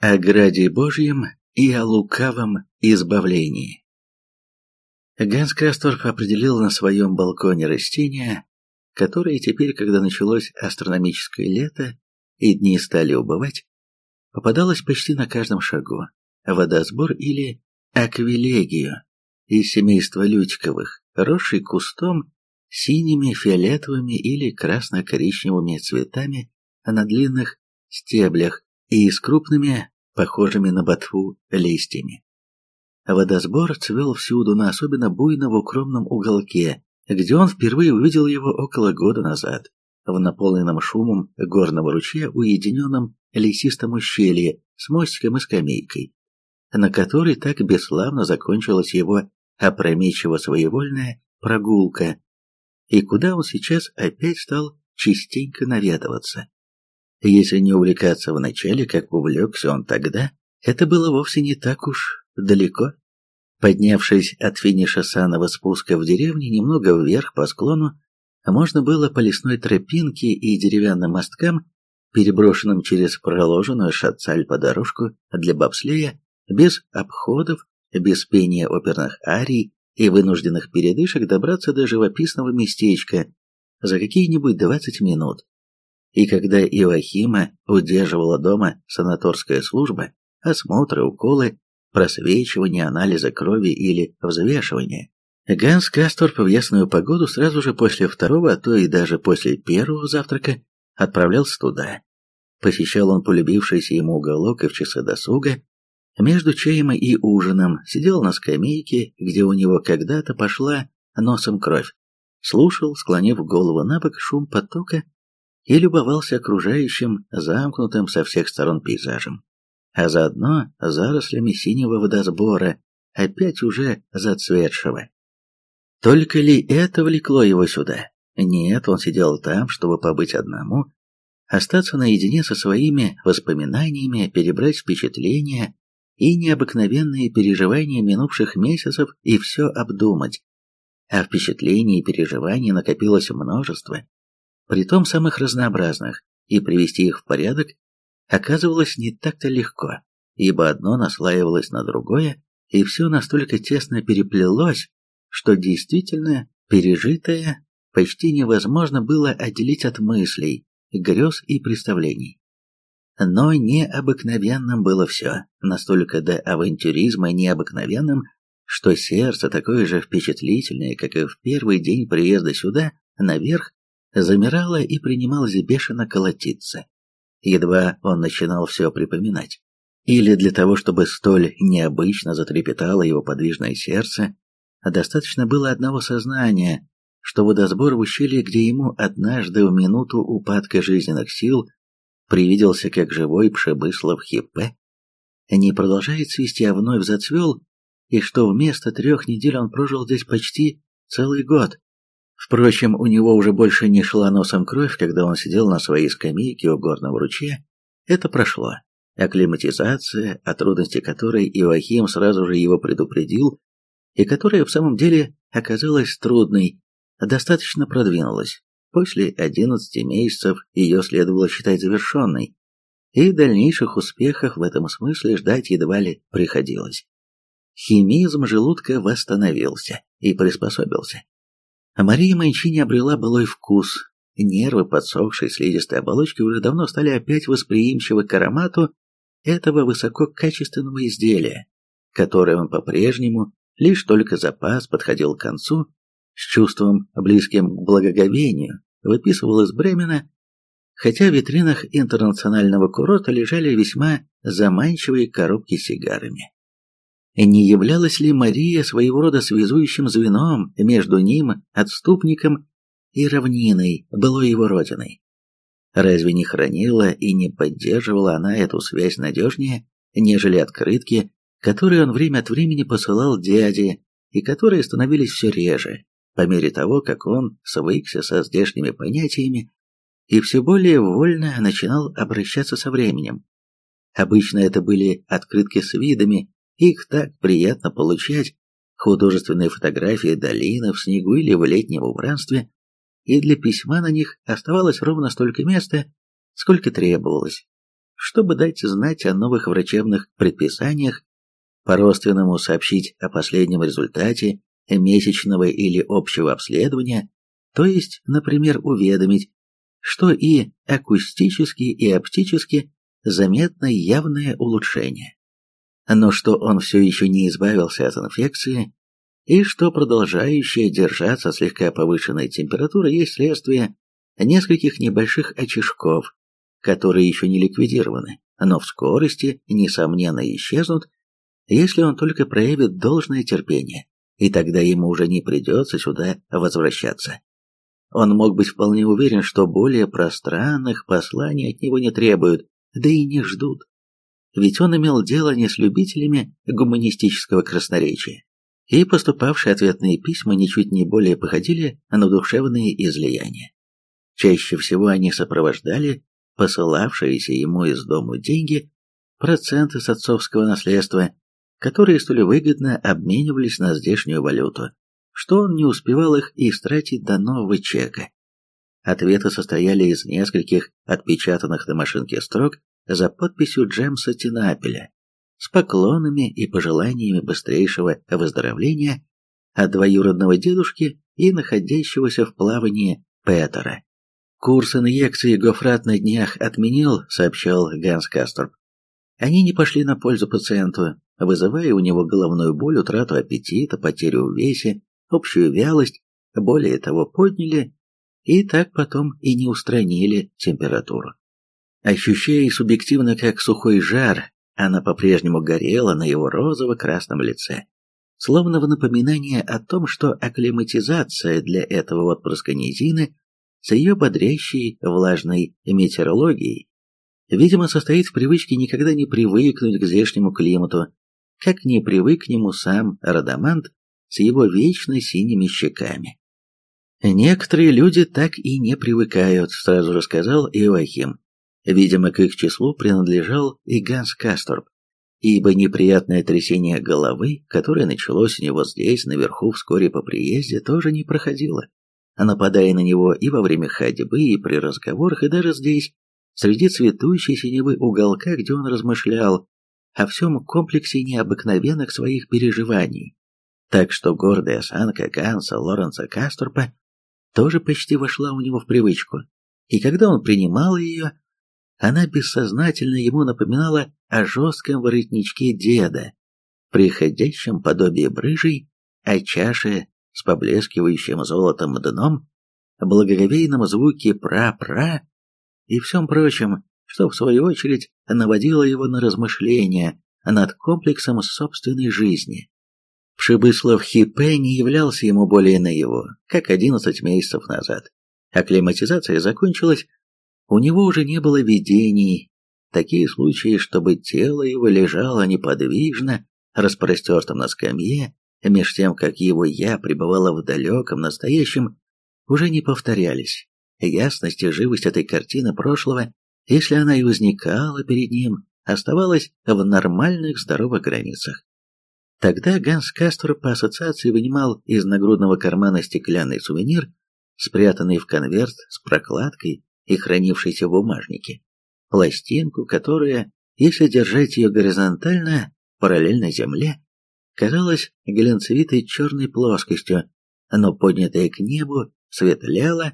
о граде Божьем и о лукавом избавлении. Ганс Касторф определил на своем балконе растения, которые теперь, когда началось астрономическое лето и дни стали убывать, попадалось почти на каждом шагу. Водосбор или аквилегию из семейства лютиковых, росший кустом синими, фиолетовыми или красно-коричневыми цветами на длинных стеблях и с крупными, похожими на ботву, листьями. Водосбор цвел всюду, но особенно буйно в укромном уголке, где он впервые увидел его около года назад, в наполненном шумом горного ручья уединенном лесистом ущелье с мостиком и скамейкой, на которой так бесславно закончилась его опрометчиво своевольная прогулка, и куда он сейчас опять стал частенько наведываться. Если не увлекаться вначале, как увлекся он тогда, это было вовсе не так уж далеко. Поднявшись от финиша санного спуска в деревне немного вверх по склону, можно было по лесной тропинке и деревянным мосткам, переброшенным через проложенную шацаль по дорожку для бобслея, без обходов, без пения оперных арий и вынужденных передышек добраться до живописного местечка за какие-нибудь 20 минут. И когда Иоахима удерживала дома санаторская служба, осмотры, уколы, просвечивание, анализа крови или взвешивание, Ганс Касторп в ясную погоду сразу же после второго, а то и даже после первого завтрака отправлялся туда. Посещал он полюбившийся ему уголок и в часы досуга, между чаем и ужином сидел на скамейке, где у него когда-то пошла носом кровь, слушал, склонив голову на бок, шум потока и любовался окружающим, замкнутым со всех сторон пейзажем, а заодно зарослями синего водосбора, опять уже зацветшего. Только ли это влекло его сюда? Нет, он сидел там, чтобы побыть одному, остаться наедине со своими воспоминаниями, перебрать впечатления и необыкновенные переживания минувших месяцев и все обдумать. А впечатлений и переживаний накопилось множество, притом самых разнообразных, и привести их в порядок оказывалось не так-то легко, ибо одно наслаивалось на другое, и все настолько тесно переплелось, что действительно пережитое почти невозможно было отделить от мыслей, грез и представлений. Но необыкновенным было все, настолько до авантюризма необыкновенным, что сердце, такое же впечатлительное, как и в первый день приезда сюда, наверх, замирало и принималось бешено колотиться. Едва он начинал все припоминать. Или для того, чтобы столь необычно затрепетало его подвижное сердце, достаточно было одного сознания, что водосбор в ущелье, где ему однажды в минуту упадка жизненных сил привиделся как живой Пшебыслов Хиппе, не продолжает цвести, а вновь зацвел, и что вместо трех недель он прожил здесь почти целый год. Впрочем, у него уже больше не шла носом кровь, когда он сидел на своей скамейке у горного ручья. Это прошло. Акклиматизация, о трудности которой Иоахим сразу же его предупредил, и которая в самом деле оказалась трудной, достаточно продвинулась. После 11 месяцев ее следовало считать завершенной, и дальнейших успехов в этом смысле ждать едва ли приходилось. Химизм желудка восстановился и приспособился. Мария Манчини обрела былой вкус. Нервы подсохшей слизистой оболочки уже давно стали опять восприимчивы к аромату этого высококачественного изделия, которое он по-прежнему, лишь только запас подходил к концу, с чувством, близким к благоговению, выписывал из Бремена, хотя в витринах интернационального курорта лежали весьма заманчивые коробки с сигарами. Не являлась ли Мария своего рода связующим звеном между ним, отступником, и равниной, было его родиной? Разве не хранила и не поддерживала она эту связь надежнее, нежели открытки, которые он время от времени посылал дяде, и которые становились все реже, по мере того, как он свыкся со здешними понятиями и все более вольно начинал обращаться со временем. Обычно это были открытки с видами, их так приятно получать, художественные фотографии долины в снегу или в летнем убранстве, и для письма на них оставалось ровно столько места, сколько требовалось, чтобы дать знать о новых врачебных предписаниях, по-родственному сообщить о последнем результате месячного или общего обследования, то есть, например, уведомить, что и акустически, и оптически заметно явное улучшение. Но что он все еще не избавился от инфекции, и что продолжающая держаться слегка повышенная температура есть следствие нескольких небольших очишков, которые еще не ликвидированы, но в скорости, несомненно, исчезнут, если он только проявит должное терпение, и тогда ему уже не придется сюда возвращаться. Он мог быть вполне уверен, что более пространных посланий от него не требуют, да и не ждут. Ведь он имел дело не с любителями гуманистического красноречия, и поступавшие ответные письма ничуть не более походили на душевные излияния. Чаще всего они сопровождали посылавшиеся ему из дому деньги, проценты с отцовского наследства, которые столь выгодно обменивались на здешнюю валюту, что он не успевал их истратить до нового чека. Ответы состояли из нескольких отпечатанных на машинке строк за подписью Джемса Тинапеля с поклонами и пожеланиями быстрейшего выздоровления от двоюродного дедушки и находящегося в плавании Петера. «Курс инъекции Гофрат на днях отменил», — сообщал Ганс Касторп. Они не пошли на пользу пациенту, вызывая у него головную боль, утрату аппетита, потерю в весе, общую вялость, более того, подняли и так потом и не устранили температуру. Ощущая субъективно как сухой жар, она по-прежнему горела на его розово-красном лице, словно в напоминание о том, что акклиматизация для этого отпрыска низины с ее бодрящей влажной метеорологией, видимо, состоит в привычке никогда не привыкнуть к здешнему климату, как не привык к нему сам Радамант с его вечно синими щеками. «Некоторые люди так и не привыкают», — сразу же сказал Иоахим. Видимо, к их числу принадлежал и Ганс Касторб, ибо неприятное трясение головы, которое началось у него здесь, наверху, вскоре по приезде, тоже не проходило, нападая на него и во время ходьбы, и при разговорах, и даже здесь, среди цветущей синевы уголка, где он размышлял о всем комплексе необыкновенных своих переживаний. Так что гордая осанка Ганса Лоренца Касторпа тоже почти вошла у него в привычку, и когда он принимал ее, она бессознательно ему напоминала о жестком воротничке деда, приходящем подобие брыжей, о чаше с поблескивающим золотом дном, благоговейном звуке «пра-пра» и всем прочем, что в свою очередь наводило его на размышления над комплексом собственной жизни. Пшебыслов Хипе не являлся ему более на как 11 месяцев назад. Акклиматизация закончилась, у него уже не было видений. Такие случаи, чтобы тело его лежало неподвижно, распростертым на скамье, меж тем, как его «я» пребывало в далеком настоящем, уже не повторялись. Ясность и живость этой картины прошлого, если она и возникала перед ним, оставалась в нормальных здоровых границах. Тогда Ганс Кастер по ассоциации вынимал из нагрудного кармана стеклянный сувенир, спрятанный в конверт с прокладкой и хранившийся в бумажнике, пластинку, которая, если держать ее горизонтально, параллельно земле, казалась глянцевитой черной плоскостью, но поднятая к небу светляла,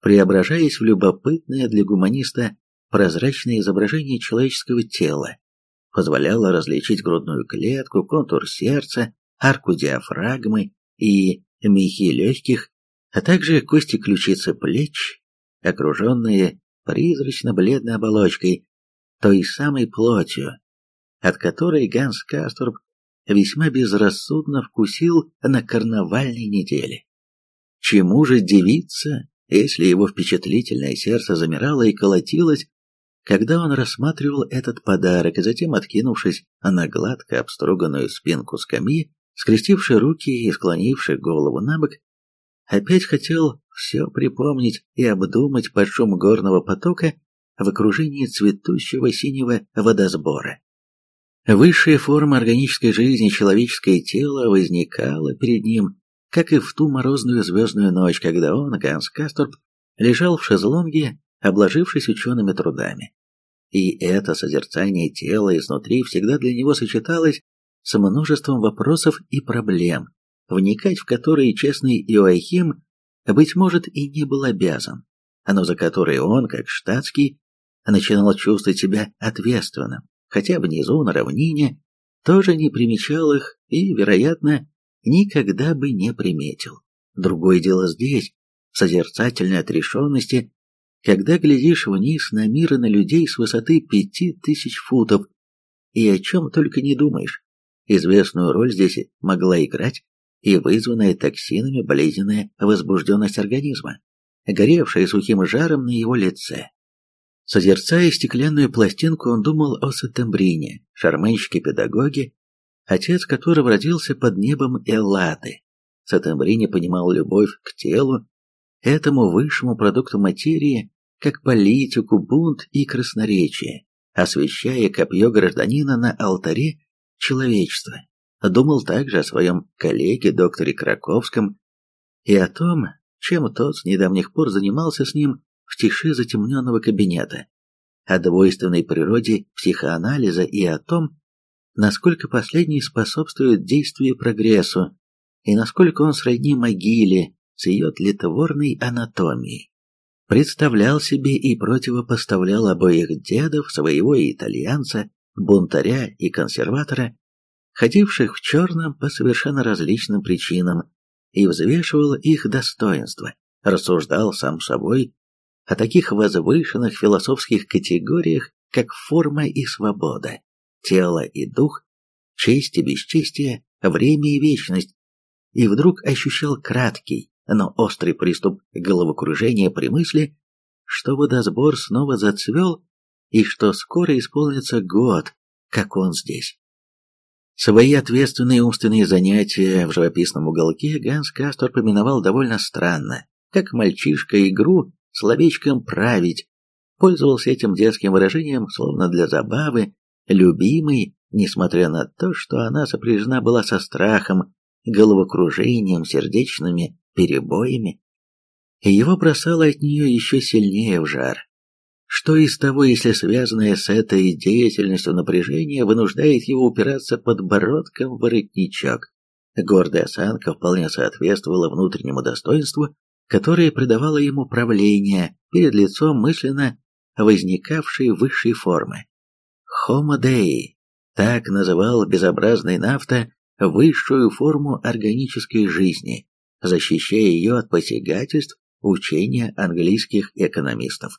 преображаясь в любопытное для гуманиста прозрачное изображение человеческого тела, позволяло различить грудную клетку, контур сердца, арку диафрагмы и мехи легких, а также кости ключицы плеч, окруженные призрачно-бледной оболочкой, той самой плотью, от которой Ганс Касторб весьма безрассудно вкусил на карнавальной неделе. Чему же дивиться, если его впечатлительное сердце замирало и колотилось когда он рассматривал этот подарок, и затем, откинувшись на гладко обструганную спинку скамьи, скрестивший руки и склонивший голову на бок, опять хотел все припомнить и обдумать под шум горного потока в окружении цветущего синего водосбора. Высшая форма органической жизни, человеческое тело, возникала перед ним, как и в ту морозную звездную ночь, когда он, Ганс Касторп, лежал в шезлонге, обложившись учеными трудами и это созерцание тела изнутри всегда для него сочеталось с множеством вопросов и проблем, вникать в которые честный Иоахим, быть может, и не был обязан, но за которые он, как штатский, начинал чувствовать себя ответственным, хотя внизу на равнине тоже не примечал их и, вероятно, никогда бы не приметил. Другое дело здесь, в созерцательной отрешенности, когда глядишь вниз на мир и на людей с высоты пяти тысяч футов, и о чем только не думаешь. Известную роль здесь могла играть и вызванная токсинами болезненная возбужденность организма, горевшая сухим жаром на его лице. Созерцая стеклянную пластинку, он думал о Сатембрине, шарманщике-педагоге, отец которого родился под небом Эллады. Сатембрине понимал любовь к телу, этому высшему продукту материи, как политику, бунт и красноречие, освещая копье гражданина на алтаре человечества. Думал также о своем коллеге, докторе Краковском, и о том, чем тот с недавних пор занимался с ним в тиши затемненного кабинета, о двойственной природе психоанализа и о том, насколько последний способствует действию прогрессу, и насколько он сродни могиле с ее тлетворной анатомией. Представлял себе и противопоставлял обоих дедов, своего и итальянца, бунтаря и консерватора, ходивших в черном по совершенно различным причинам, и взвешивал их достоинства, рассуждал сам собой о таких возвышенных философских категориях, как форма и свобода, тело и дух, честь и бесчестие, время и вечность, и вдруг ощущал краткий, но острый приступ головокружения при мысли, что водосбор снова зацвел и что скоро исполнится год, как он здесь. Свои ответственные умственные занятия в живописном уголке Ганс Кастор поминовал довольно странно, как мальчишка игру словечком «править», пользовался этим детским выражением, словно для забавы, любимый, несмотря на то, что она сопряжена была со страхом, головокружением, сердечными перебоями. Его бросало от нее еще сильнее в жар. Что из того, если связанное с этой деятельностью напряжение вынуждает его упираться подбородком в воротничок? Гордая осанка вполне соответствовала внутреннему достоинству, которое придавало ему правление перед лицом мысленно возникавшей высшей формы. Homo Dei так называл безобразный нафта высшую форму органической жизни, защищая ее от посягательств учения английских экономистов.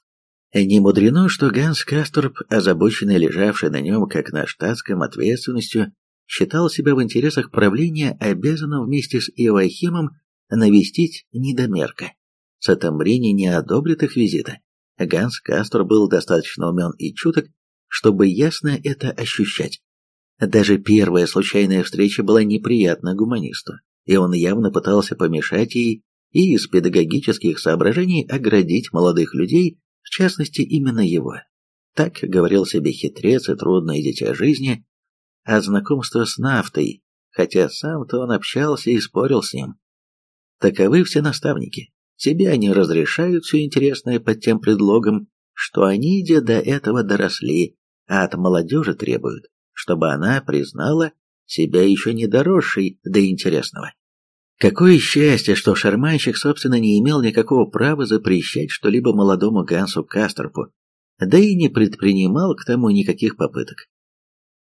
Не мудрено, что Ганс Касторп, озабоченный лежавший на нем, как на штатском, ответственностью, считал себя в интересах правления обязанным вместе с Иоахимом навестить недомерка. Сатамбрини не одобрит их визита. Ганс Кастор был достаточно умен и чуток, чтобы ясно это ощущать. Даже первая случайная встреча была неприятна гуманисту, и он явно пытался помешать ей и из педагогических соображений оградить молодых людей, в частности именно его. Так говорил себе хитрец и трудное дитя жизни, а знакомство с нафтой, хотя сам-то он общался и спорил с ним, Таковы все наставники. Себе они разрешают все интересное под тем предлогом, что они где до этого доросли, а от молодежи требуют, чтобы она признала себя еще не доросшей до интересного. Какое счастье, что шарманщик, собственно, не имел никакого права запрещать что-либо молодому Гансу Кастерпу, да и не предпринимал к тому никаких попыток.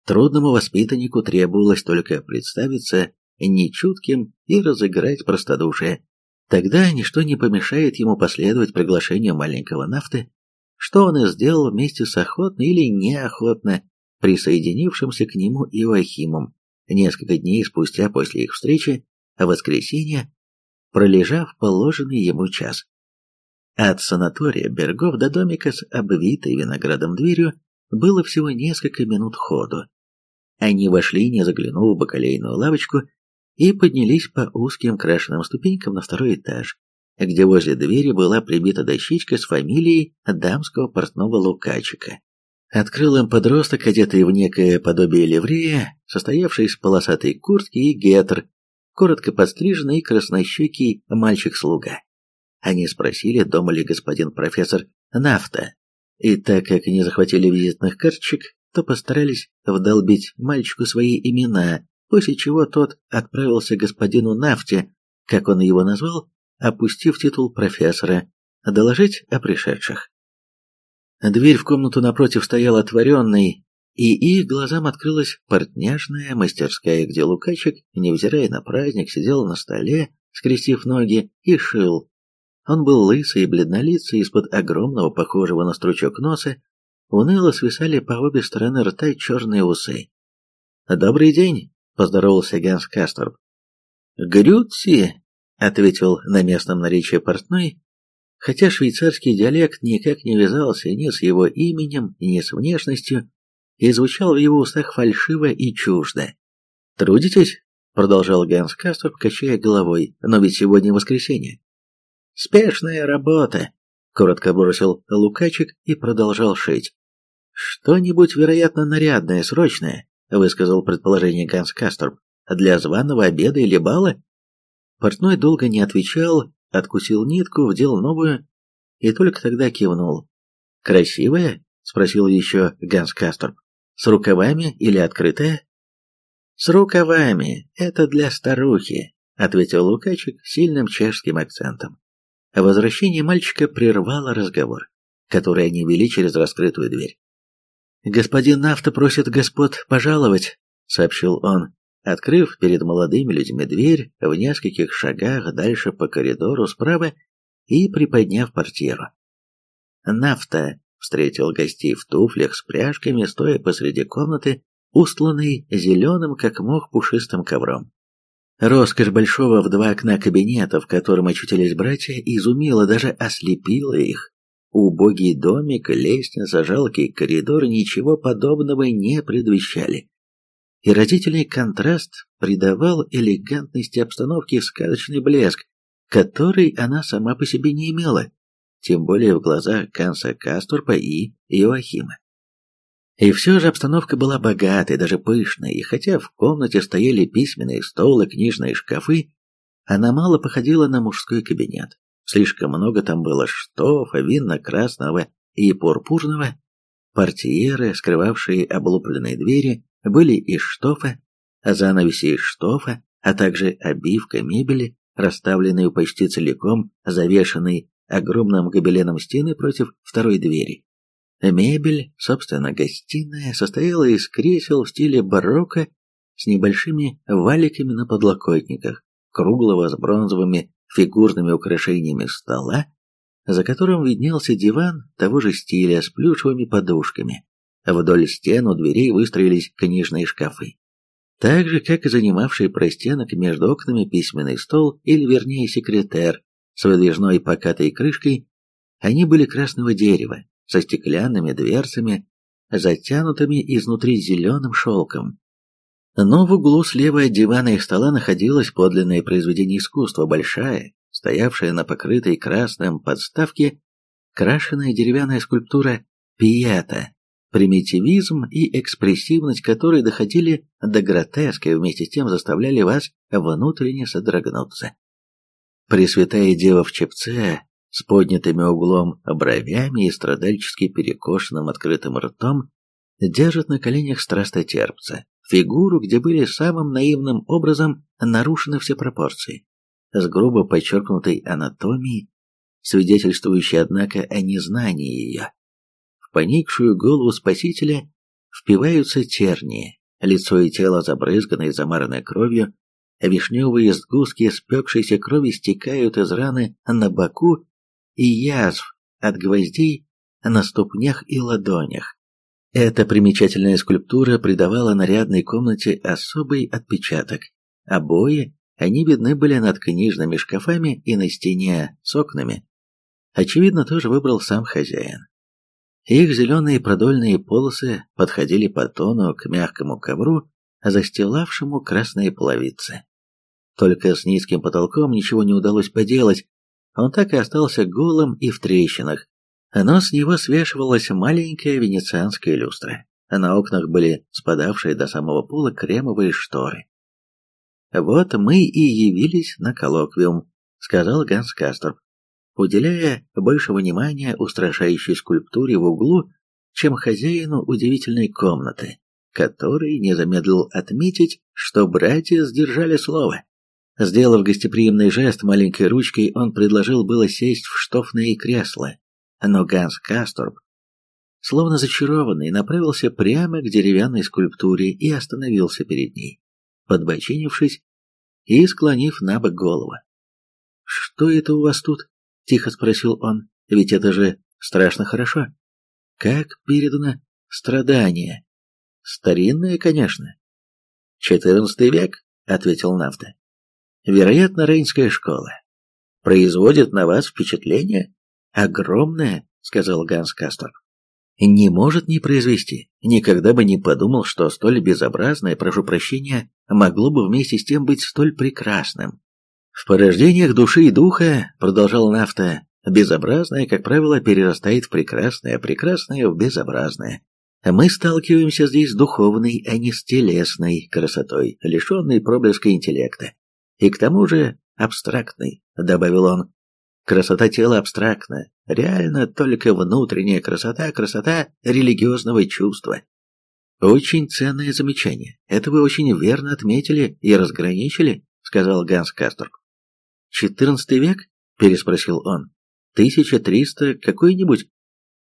Трудному воспитаннику требовалось только представиться нечутким и разыграть простодушие. Тогда ничто не помешает ему последовать приглашению маленького нафты, что он и сделал вместе с охотно или неохотно присоединившимся к нему Иоахимом, несколько дней спустя после их встречи, в воскресенье, пролежав положенный ему час. От санатория Бергов до домика с обвитой виноградом дверью было всего несколько минут ходу. Они вошли, не заглянув в бакалейную лавочку, и поднялись по узким крашенным ступенькам на второй этаж, где возле двери была прибита дощечка с фамилией дамского портного Лукачика. Открыл им подросток, одетый в некое подобие ливрея, состоявший из полосатой куртки и гетр, коротко подстриженный и краснощекий мальчик-слуга. Они спросили, дома ли господин профессор Нафта, И так как не захватили визитных карточек, то постарались вдолбить мальчику свои имена, после чего тот отправился к господину Нафте, как он его назвал, опустив титул профессора, доложить о пришедших. Дверь в комнату напротив стояла отворенной, и их глазам открылась портняжная мастерская, где Лукачик, невзирая на праздник, сидел на столе, скрестив ноги, и шил. Он был лысый и бледнолицый, из-под огромного, похожего на стручок носа, уныло свисали по обе стороны рта черные усы. «Добрый день!» — поздоровался Ганс Касторб. «Грюци!» — ответил на местном наречии портной, хотя швейцарский диалект никак не вязался ни с его именем, ни с внешностью, и звучал в его устах фальшиво и чуждо. «Трудитесь?» — продолжал Ганс Касторб, качая головой, «но ведь сегодня воскресенье». «Спешная работа», — коротко бросил Лукачик и продолжал шить. «Что-нибудь, вероятно, нарядное, срочное», — высказал предположение Ганс Касторб. «Для званого обеда или бала?» Портной долго не отвечал, откусил нитку, вдел новую и только тогда кивнул. «Красивая?» — спросил еще Ганс Касторб. «С рукавами или открытая?» «С рукавами. Это для старухи», — ответил Лукачик сильным чешским акцентом. Возвращение мальчика прервало разговор, который они вели через раскрытую дверь. «Господин Нафта просит господ пожаловать», — сообщил он, открыв перед молодыми людьми дверь в нескольких шагах дальше по коридору справа и приподняв портьеру. Нафта встретил гостей в туфлях с пряжками, стоя посреди комнаты, устланной зеленым, как мох, пушистым ковром. Роскошь большого в два окна кабинета, в котором очутились братья, изумила, даже ослепила их. Убогий домик, лестница, жалкий коридор ничего подобного не предвещали. И разительный контраст придавал элегантности обстановки сказочный блеск, который она сама по себе не имела, тем более в глазах Канса Кастурпа и Иоахима. И все же обстановка была богатой, даже пышной, и хотя в комнате стояли письменные столы, книжные шкафы, она мало походила на мужской кабинет. Слишком много там было штофа, винно-красного и пурпурного. Портьеры, скрывавшие облупленные двери, были из штофа, а занавеси из штофа, а также обивка мебели, расставленные почти целиком, завешенной огромным гобеленом стены против второй двери. Мебель, собственно, гостиная, состояла из кресел в стиле барокко с небольшими валиками на подлокотниках, круглого с бронзовыми фигурными украшениями стола, за которым виднелся диван того же стиля с плюшевыми подушками. Вдоль стен у дверей выстроились книжные шкафы. Так же, как и занимавший простенок между окнами письменный стол, или вернее секретер, с выдвижной покатой крышкой, они были красного дерева, со стеклянными дверцами, затянутыми изнутри зеленым шелком. Но в углу слева от дивана и стола находилось подлинное произведение искусства, большая, стоявшая на покрытой красным подставке, крашеная деревянная скульптура «Пията», примитивизм и экспрессивность которой доходили до гротеска и вместе с тем заставляли вас внутренне содрогнуться. Пресвятая Дева в чепце с поднятыми углом бровями и страдальчески перекошенным открытым ртом, держит на коленях страстотерпца, фигуру, где были самым наивным образом нарушены все пропорции, с грубо подчеркнутой анатомией, свидетельствующей, однако, о незнании ее. В поникшую голову спасителя впиваются тернии, лицо и тело забрызганы и замараны кровью, вишневые сгустки спекшейся крови стекают из раны на боку и язв от гвоздей на ступнях и ладонях. Эта примечательная скульптура придавала нарядной комнате особый отпечаток. Обои, они видны были над книжными шкафами и на стене с окнами. Очевидно, тоже выбрал сам хозяин. Их зеленые продольные полосы подходили по тону к мягкому ковру, застилавшему красные половицы. Только с низким потолком ничего не удалось поделать, он так и остался голым и в трещинах, но с него свешивалась маленькая венецианская люстра. На окнах были спадавшие до самого пола кремовые шторы. «Вот мы и явились на коллоквиум», — сказал Ганс Касторб. уделяя больше внимания устрашающей скульптуре в углу, чем хозяину удивительной комнаты, который не замедлил отметить, что братья сдержали слово. Сделав гостеприимный жест маленькой ручкой, он предложил было сесть в штофное кресло, но Ганс Касторб, словно зачарованный, направился прямо к деревянной скульптуре и остановился перед ней, подбочинившись и склонив на бок голову. «Что это у вас тут?» — тихо спросил он. «Ведь это же страшно хорошо. Как передано страдание? Старинное, конечно». «Четырнадцатый век», — ответил Нафта. «Вероятно, Рейнская школа. Производит на вас впечатление? Огромное», — сказал Ганс Кастор. «Не может не произвести. Никогда бы не подумал, что столь безобразное, прошу прощения, могло бы вместе с тем быть столь прекрасным. В порождениях души и духа, продолжал Нафта, безобразное, как правило, перерастает в прекрасное, а прекрасное в безобразное. Мы сталкиваемся здесь с духовной, а не с телесной красотой, лишенной проблеска интеллекта. И к тому же абстрактной, добавил он. Красота тела абстрактна, реально только внутренняя красота, красота религиозного чувства. Очень ценное замечание. Это вы очень верно отметили и разграничили, сказал Ганс Касторп. «Четырнадцатый век?» – переспросил он. «Тысяча триста какой-нибудь?»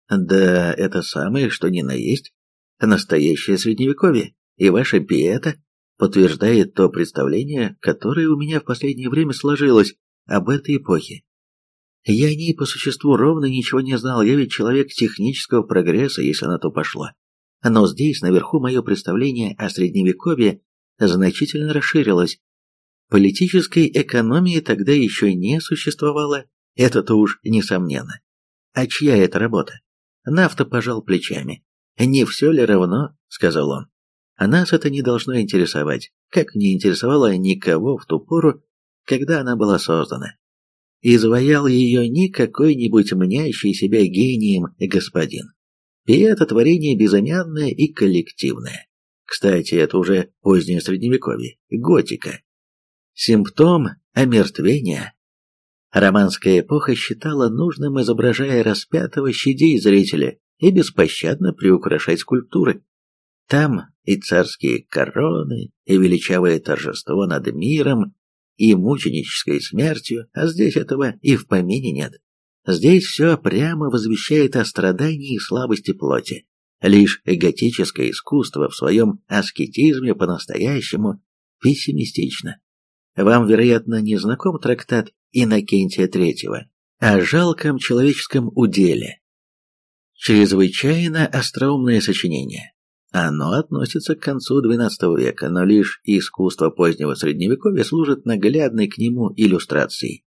«Да это самое, что ни на есть. Настоящее средневековье. И ваша пиета подтверждает то представление, которое у меня в последнее время сложилось об этой эпохе. Я о ней по существу ровно ничего не знал, я ведь человек технического прогресса, если на то пошло. Но здесь, наверху, мое представление о средневековье значительно расширилось, Политической экономии тогда еще не существовало, это-то уж несомненно. А чья это работа? Нафта пожал плечами. «Не все ли равно?» — сказал он. «А нас это не должно интересовать, как не интересовало никого в ту пору, когда она была создана. Изваял ее не какой-нибудь мнящий себя гением господин. И это творение безымянное и коллективное. Кстати, это уже позднее средневековье, готика. Симптом омертвения. Романская эпоха считала нужным, изображая распятого, щадей зрителя и беспощадно приукрашать скульптуры. Там и царские короны, и величавое торжество над миром, и мученической смертью, а здесь этого и в помине нет. Здесь все прямо возвещает о страдании и слабости плоти. Лишь готическое искусство в своем аскетизме по-настоящему пессимистично. Вам, вероятно, не знаком трактат Иннокентия III о жалком человеческом уделе. Чрезвычайно остроумное сочинение. Оно относится к концу XII века, но лишь искусство позднего Средневековья служит наглядной к нему иллюстрацией.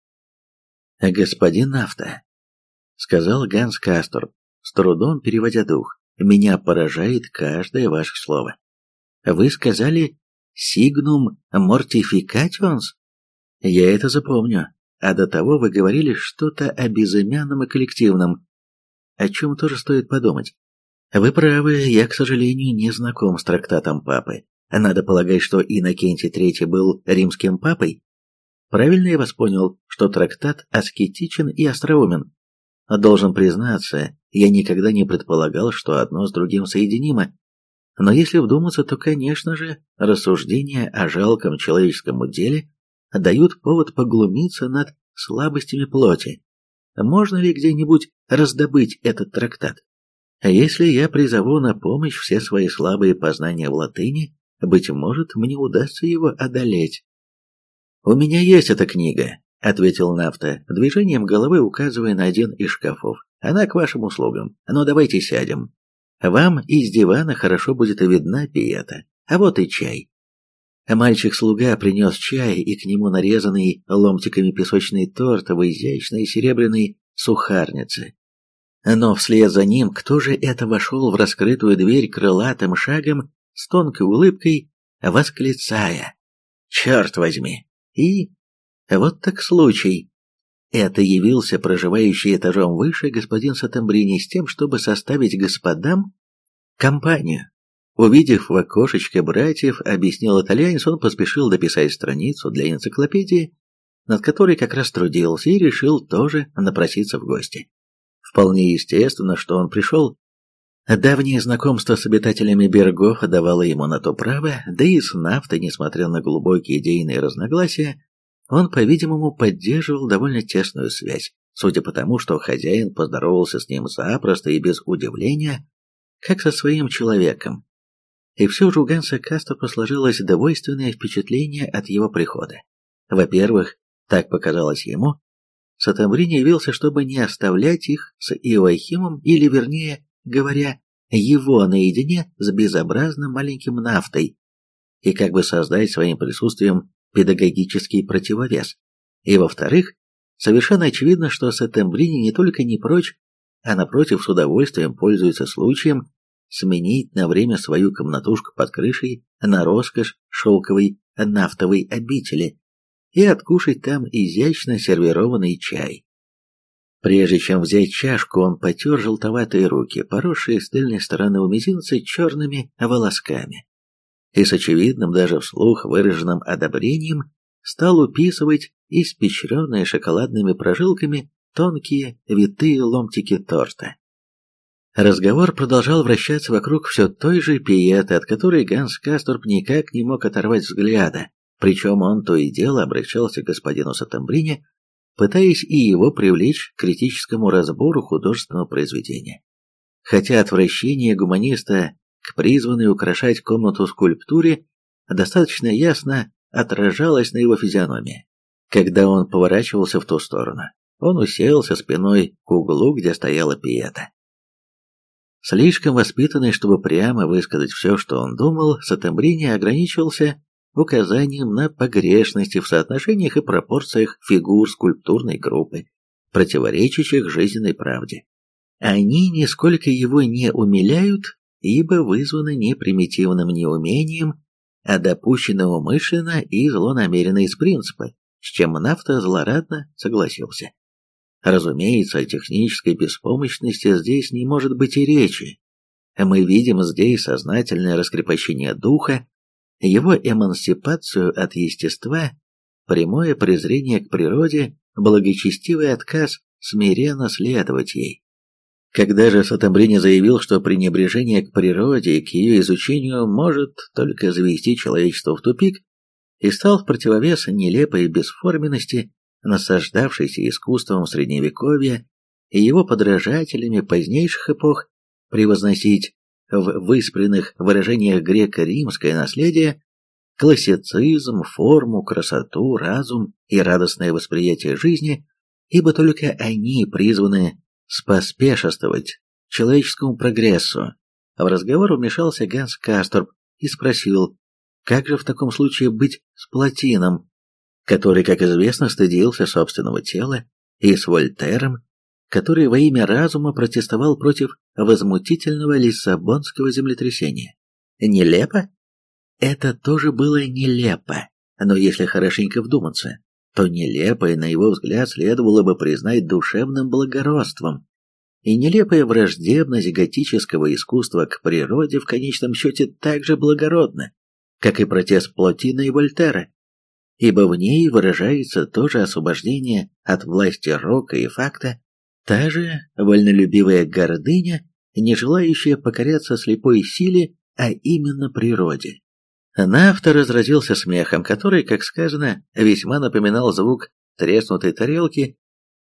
«Господин Нафта», — сказал Ганс Кастор, с трудом переводя дух, — «меня поражает каждое ваше слово. Вы сказали Сигнум мортификатионс? Я это запомню. А до того вы говорили что-то о безымянном и коллективном, о чем тоже стоит подумать. Вы правы, я, к сожалению, не знаком с трактатом папы. Надо полагать, что Иннокентий III был римским папой. Правильно я вас понял, что трактат аскетичен и остроумен? Должен признаться, я никогда не предполагал, что одно с другим соединимо. Но если вдуматься, то, конечно же, рассуждения о жалком человеческом деле дают повод поглумиться над слабостями плоти. Можно ли где-нибудь раздобыть этот трактат? Если я призову на помощь все свои слабые познания в латыни, быть может, мне удастся его одолеть. «У меня есть эта книга», — ответил Нафта, движением головы указывая на один из шкафов. «Она к вашим услугам. Но давайте сядем. Вам из дивана хорошо будет видна пиета, а вот и чай. Мальчик-слуга принес чай и к нему нарезанный ломтиками песочный торт в изящной серебряной сухарнице. Но вслед за ним кто же это вошел в раскрытую дверь крылатым шагом с тонкой улыбкой, восклицая «Черт возьми!» И вот так случай. Это явился проживающий этажом выше господин Сатамбрини с тем, чтобы составить господам компанию. Увидев в окошечке братьев, объяснил итальянец, он поспешил дописать страницу для энциклопедии, над которой как раз трудился, и решил тоже напроситься в гости. Вполне естественно, что он пришел. Давнее знакомство с обитателями берегов давало ему на то право, да и с нафтой, несмотря на глубокие идейные разногласия, он, по-видимому, поддерживал довольно тесную связь, судя по тому, что хозяин поздоровался с ним запросто и без удивления, как со своим человеком. И все же у Ганса Кастопа сложилось довольственное впечатление от его прихода. Во-первых, так показалось ему, Сатамбрин явился, чтобы не оставлять их с Иоахимом, или, вернее говоря, его наедине с безобразным маленьким нафтой, и как бы создать своим присутствием педагогический противовес. И, во-вторых, совершенно очевидно, что Сатамбрини не только не прочь, а напротив с удовольствием пользуется случаем сменить на время свою комнатушку под крышей на роскошь шелковой нафтовой обители, и откушать там изящно сервированный чай. Прежде чем взять чашку, он потер желтоватые руки, поросшие с тыльной стороны у мизинца черными волосками, и с очевидным даже вслух выраженным одобрением стал уписывать испещренные шоколадными прожилками тонкие витые ломтики торта. Разговор продолжал вращаться вокруг все той же пиеты, от которой Ганс Касторп никак не мог оторвать взгляда, причем он то и дело обращался к господину Сатамбрине, пытаясь и его привлечь к критическому разбору художественного произведения. Хотя отвращение гуманиста к призванной украшать комнату скульптуре достаточно ясно отражалось на его физиономии. Когда он поворачивался в ту сторону, он уселся спиной к углу, где стояла пиета. Слишком воспитанный, чтобы прямо высказать все, что он думал, Сатамбрини ограничивался указанием на погрешности в соотношениях и пропорциях фигур скульптурной группы, противоречащих жизненной правде. Они нисколько его не умиляют, ибо вызваны не примитивным неумением, а допущены умышленно и злонамеренно из принципа, с чем Нафта злорадно согласился. Разумеется, о технической беспомощности здесь не может быть и речи. Мы видим здесь сознательное раскрепощение духа, его эмансипацию от естества, прямое презрение к природе, благочестивый отказ смиренно следовать ей. Когда же Сатамбрини заявил, что пренебрежение к природе и к ее изучению может только завести человечество в тупик, и стал в противовес нелепой бесформенности, насаждавшейся искусством Средневековья и его подражателями позднейших эпох, превозносить в выспренных выражениях греко-римское наследие, классицизм, форму, красоту, разум и радостное восприятие жизни, ибо только они призваны споспешествовать человеческому прогрессу. В разговор вмешался Ганс Касторп и спросил, как же в таком случае быть с Платином, который, как известно, стыдился собственного тела, и с Вольтером, который во имя разума протестовал против возмутительного лиссабонского землетрясения. Нелепо? Это тоже было нелепо, но если хорошенько вдуматься, то нелепое, на его взгляд, следовало бы признать душевным благородством, и нелепая враждебность готического искусства к природе в конечном счете так же благородна, как и протест Плотина и Вольтера, ибо в ней выражается тоже освобождение от власти рока и факта, та же вольнолюбивая гордыня, не желающая покоряться слепой силе, а именно природе. Нафта разразился смехом, который, как сказано, весьма напоминал звук треснутой тарелки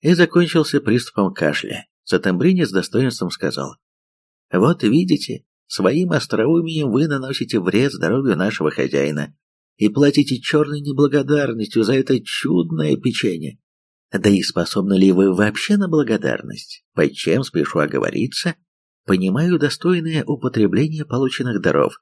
и закончился приступом кашля. Сатамбрини с достоинством сказал, «Вот видите, своим остроумием вы наносите вред здоровью нашего хозяина и платите черной неблагодарностью за это чудное печенье. Да и способны ли вы вообще на благодарность? Под чем, спешу оговориться, понимаю достойное употребление полученных даров,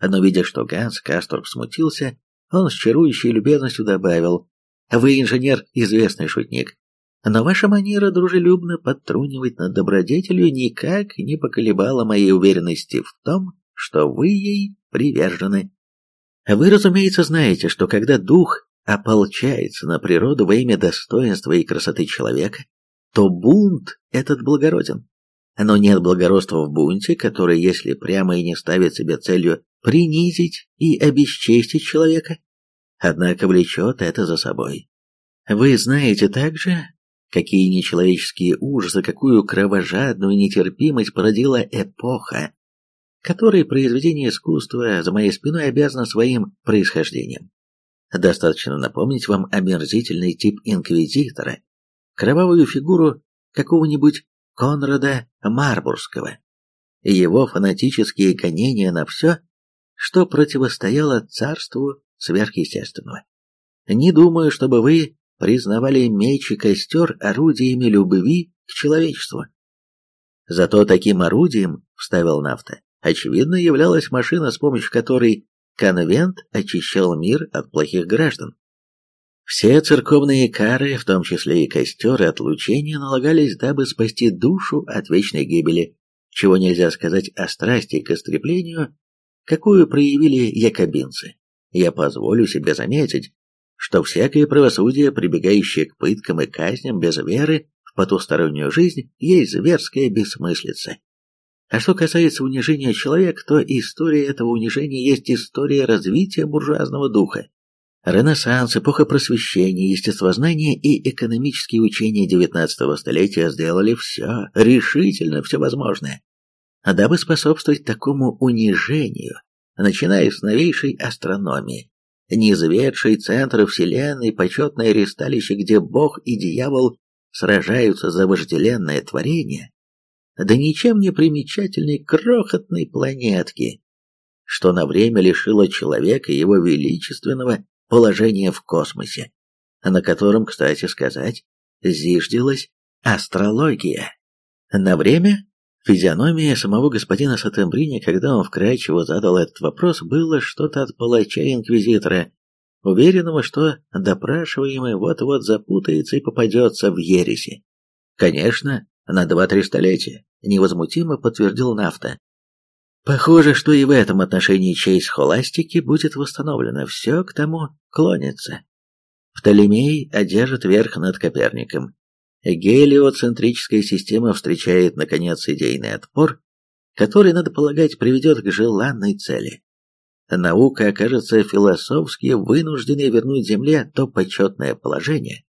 но видя, что Ганс Касторп смутился, он с чарующей любезностью добавил, «Вы, инженер, известный шутник, но ваша манера дружелюбно подтрунивать над добродетелью никак не поколебала моей уверенности в том, что вы ей привержены. Вы, разумеется, знаете, что когда дух ополчается на природу во имя достоинства и красоты человека, то бунт этот благороден. Но нет благородства в бунте, который, если прямо и не ставит себе целью принизить и обесчестить человека, однако влечет это за собой. Вы знаете также, какие нечеловеческие ужасы, какую кровожадную нетерпимость породила эпоха, которой произведение искусства за моей спиной обязано своим происхождением. Достаточно напомнить вам омерзительный тип инквизитора, кровавую фигуру какого-нибудь Конрада Марбургского, его фанатические гонения на все, что противостояло царству сверхъестественного. Не думаю, чтобы вы признавали меч и костер орудиями любви к человечеству. Зато таким орудием, вставил Нафта, очевидно являлась машина, с помощью которой конвент очищал мир от плохих граждан. Все церковные кары, в том числе и костер и отлучения, налагались, дабы спасти душу от вечной гибели, чего нельзя сказать о страсти к истреблению, какую проявили якобинцы. Я позволю себе заметить, что всякое правосудие, прибегающее к пыткам и казням без веры в потустороннюю жизнь, есть зверская бессмыслица. А что касается унижения человека, то история этого унижения есть история развития буржуазного духа. Ренессанс, эпоха просвещения, естествознания и экономические учения XIX столетия сделали все, решительно все возможное, дабы способствовать такому унижению, начиная с новейшей астрономии, низведшей центра Вселенной, почетное ресталище, где Бог и дьявол сражаются за вожделенное творение, да ничем не примечательной крохотной планетки, что на время лишило человека его величественного положения в космосе, на котором, кстати сказать, зиждилась астрология. На время физиономия самого господина Сатембрини, когда он вкрадчиво задал этот вопрос, было что-то от палача-инквизитора, уверенного, что допрашиваемый вот-вот запутается и попадется в ереси. Конечно, на два-три столетия, невозмутимо подтвердил Нафта. Похоже, что и в этом отношении честь схоластики будет восстановлена, все к тому клонится. Птолемей одержит верх над Коперником. Гелиоцентрическая система встречает, наконец, идейный отпор, который, надо полагать, приведет к желанной цели. Наука окажется философски вынужденной вернуть Земле то почетное положение,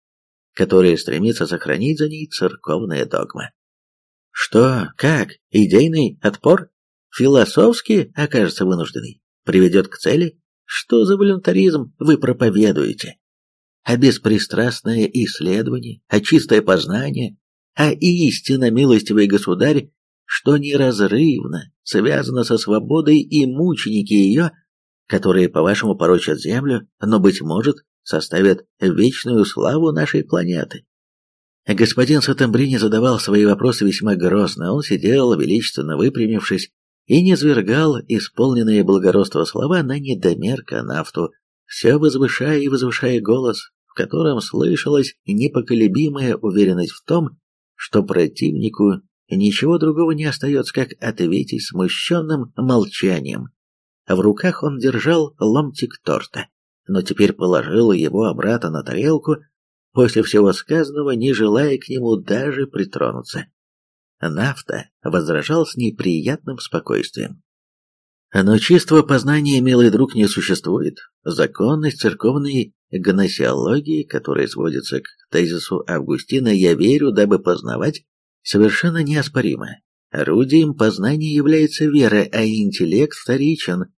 которое стремится сохранить за ней церковная догма. Что, как, идейный отпор? Философски окажется вынужденный? Приведет к цели? Что за волюнтаризм вы проповедуете? А беспристрастное исследование, а чистое познание, а истинно милостивый государь, что неразрывно связано со свободой и мученики ее, которые, по-вашему, порочат землю, но, быть может, составят вечную славу нашей планеты. Господин Сатамбрини задавал свои вопросы весьма грозно. Он сидел, величественно выпрямившись, и не свергал исполненные благородства слова на недомерка нафту, все возвышая и возвышая голос, в котором слышалась непоколебимая уверенность в том, что противнику ничего другого не остается, как ответить смущенным молчанием. В руках он держал ломтик торта, но теперь положил его обратно на тарелку, после всего сказанного не желая к нему даже притронуться. Нафта возражал с неприятным спокойствием. Но чистого познания, милый друг, не существует. Законность церковной гносеологии, которая сводится к тезису Августина «я верю, дабы познавать», совершенно неоспорима. Орудием познания является вера, а интеллект вторичен.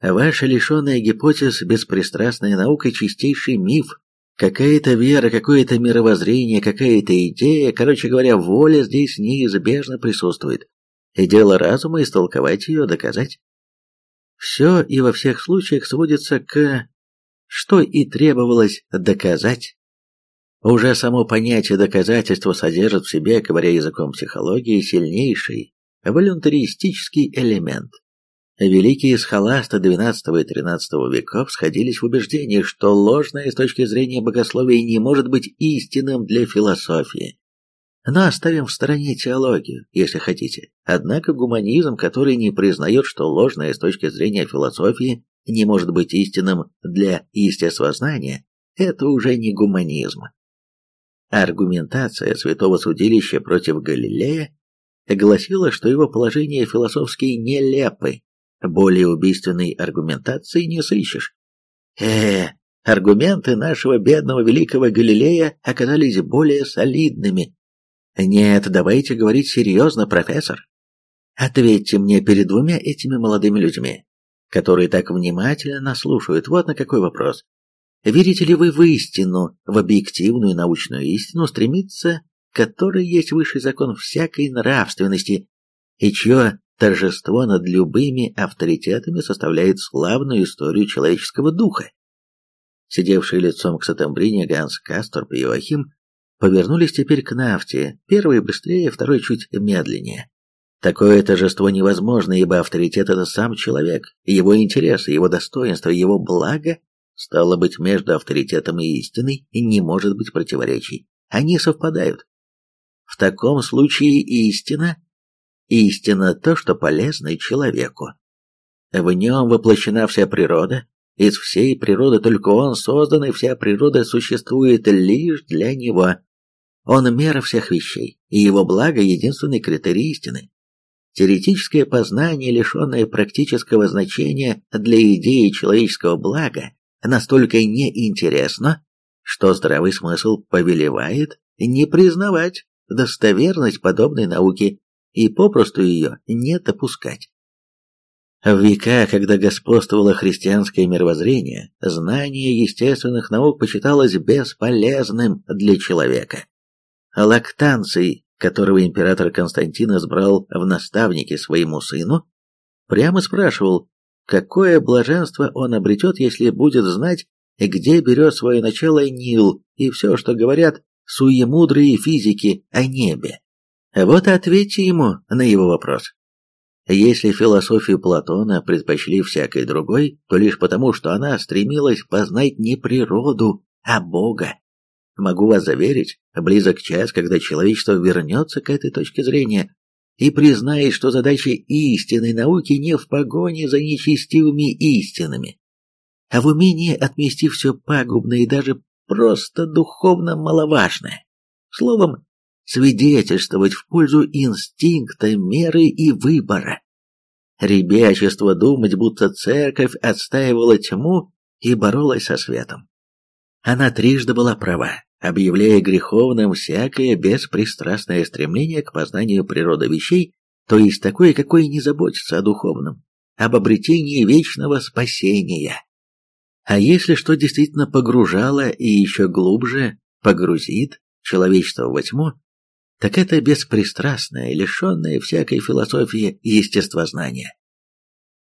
Ваша лишенная гипотез, беспристрастная наука – чистейший миф, Какая-то вера, какое-то мировоззрение, какая-то идея, короче говоря, воля здесь неизбежно присутствует. И дело разума истолковать ее, доказать. Все и во всех случаях сводится к... Что и требовалось доказать. Уже само понятие доказательства содержит в себе, говоря языком психологии, сильнейший волюнтаристический элемент. Великие схоласты XII и XIII веков сходились в убеждении, что ложное с точки зрения богословия не может быть истинным для философии. Но оставим в стороне теологию, если хотите. Однако гуманизм, который не признает, что ложное с точки зрения философии не может быть истинным для естествознания, это уже не гуманизм. Аргументация святого судилища против Галилея гласила, что его положения философские нелепы, более убийственной аргументации не сыщешь. э Аргументы нашего бедного великого Галилея оказались более солидными. Нет, давайте говорить серьезно, профессор. Ответьте мне перед двумя этими молодыми людьми, которые так внимательно нас слушают. Вот на какой вопрос. Верите ли вы в истину, в объективную научную истину, стремиться, которой есть высший закон всякой нравственности, и чье торжество над любыми авторитетами составляет славную историю человеческого духа? Сидевшие лицом к Сатамбрине Ганс Касторп и Иоахим повернулись теперь к Нафте, первый быстрее, второй чуть медленнее. Такое торжество невозможно, ибо авторитет – это сам человек, его интересы, его достоинство, его благо Стало быть, между авторитетом и истиной не может быть противоречий. Они совпадают. В таком случае истина – истина то, что полезно человеку. В нем воплощена вся природа, из всей природы только он создан, и вся природа существует лишь для него. Он мера всех вещей, и его благо – единственный критерий истины. Теоретическое познание, лишенное практического значения для идеи человеческого блага, настолько неинтересно, что здравый смысл повелевает не признавать достоверность подобной науки и попросту ее не допускать. В века, когда господствовало христианское мировоззрение, знание естественных наук почиталось бесполезным для человека. Лактанций, которого император Константин избрал в наставники своему сыну, прямо спрашивал, Какое блаженство он обретет, если будет знать, где берет свое начало Нил и все, что говорят суемудрые физики о небе? Вот и ответьте ему на его вопрос. Если философию Платона предпочли всякой другой, то лишь потому, что она стремилась познать не природу, а Бога. Могу вас заверить, близок час, когда человечество вернется к этой точке зрения, и признает, что задача истинной науки не в погоне за нечестивыми истинами, а в умении отмести все пагубное и даже просто духовно маловажное. Словом, свидетельствовать в пользу инстинкта, меры и выбора. Ребячество думать, будто церковь отстаивала тьму и боролась со светом. Она трижды была права объявляя греховным всякое беспристрастное стремление к познанию природы вещей, то есть такое, какое не заботится о духовном, об обретении вечного спасения. А если что действительно погружало и еще глубже погрузит человечество во тьму, так это беспристрастное, лишенное всякой философии естествознания.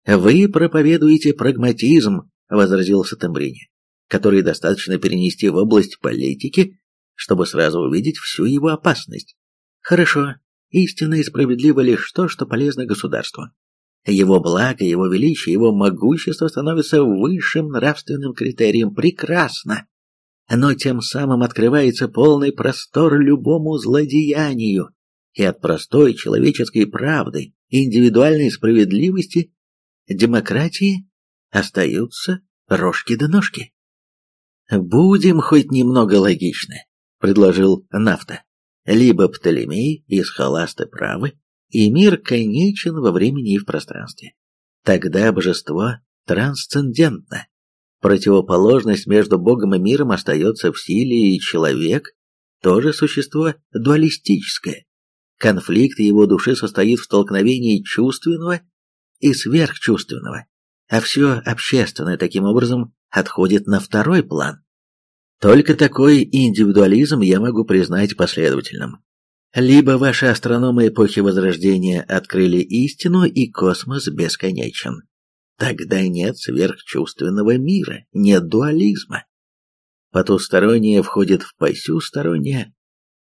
«Вы проповедуете прагматизм», — возразил Сатамбрини который достаточно перенести в область политики, чтобы сразу увидеть всю его опасность. Хорошо, истинно и справедливо лишь то, что полезно государству. Его благо, его величие, его могущество становятся высшим нравственным критерием. Прекрасно! Но тем самым открывается полный простор любому злодеянию, и от простой человеческой правды, индивидуальной справедливости, демократии остаются рожки да ножки. «Будем хоть немного логичны», — предложил Нафта. «Либо Птолемей и Схоласты правы, и мир конечен во времени и в пространстве. Тогда божество трансцендентно. Противоположность между Богом и миром остается в силе, и человек – тоже существо дуалистическое. Конфликт его души состоит в столкновении чувственного и сверхчувственного, а все общественное таким образом отходит на второй план. Только такой индивидуализм я могу признать последовательным. Либо ваши астрономы эпохи Возрождения открыли истину, и космос бесконечен. Тогда нет сверхчувственного мира, нет дуализма. Потустороннее входит в посюстороннее.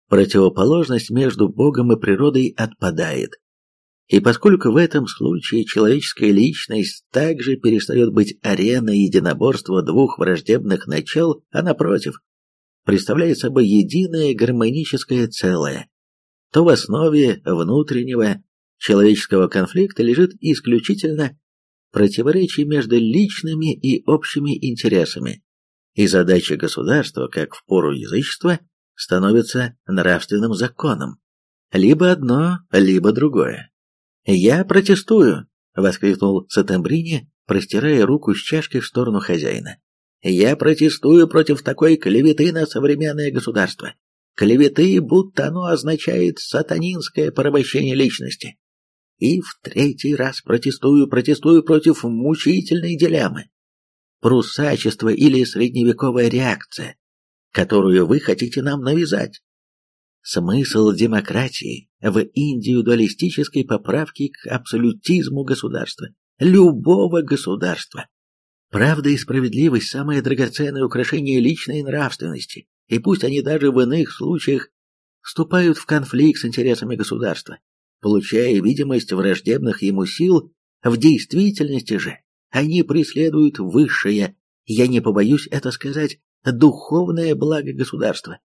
Противоположность между Богом и природой отпадает. И поскольку в этом случае человеческая личность также перестает быть ареной единоборства двух враждебных начал, а напротив, представляет собой единое гармоническое целое, то в основе внутреннего человеческого конфликта лежит исключительно противоречие между личными и общими интересами, и задача государства, как в пору язычества, становится нравственным законом. Либо одно, либо другое. «Я протестую!» — воскликнул Сатембрини, простирая руку с чашкой в сторону хозяина. Я протестую против такой клеветы на современное государство. Клеветы, будто оно означает сатанинское порабощение личности. И в третий раз протестую, протестую против мучительной дилеммы. Прусачество или средневековая реакция, которую вы хотите нам навязать. Смысл демократии в индивидуалистической поправке к абсолютизму государства, любого государства. Правда и справедливость – самое драгоценное украшение личной нравственности, и пусть они даже в иных случаях вступают в конфликт с интересами государства, получая видимость враждебных ему сил, в действительности же они преследуют высшее, я не побоюсь это сказать, духовное благо государства.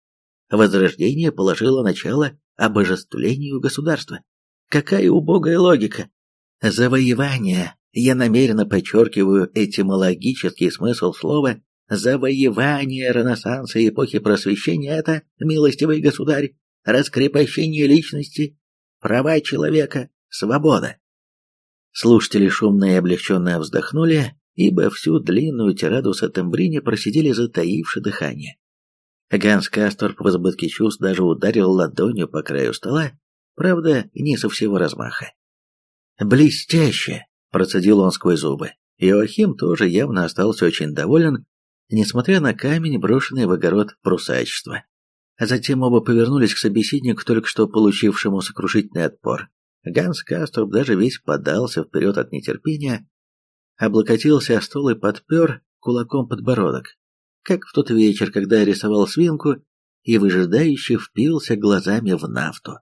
Возрождение положило начало обожествлению государства. Какая убогая логика! Завоевание, я намеренно подчеркиваю этимологический смысл слова «завоевание Ренессанса и эпохи Просвещения» — это, милостивый государь, раскрепощение личности, права человека, свобода. Слушатели шумно и облегченно вздохнули, ибо всю длинную тираду Сатембрини просидели затаивши дыхание. Ганс Касторп в избытке чувств даже ударил ладонью по краю стола, правда, не со всего размаха. «Блестяще!» – процедил он сквозь зубы. Иоахим тоже явно остался очень доволен, несмотря на камень, брошенный в огород прусачества. А затем оба повернулись к собеседнику, только что получившему сокрушительный отпор. Ганс Касторп даже весь подался вперед от нетерпения, облокотился о стол и подпер кулаком подбородок, как в тот вечер, когда рисовал свинку и выжидающе впился глазами в нафту.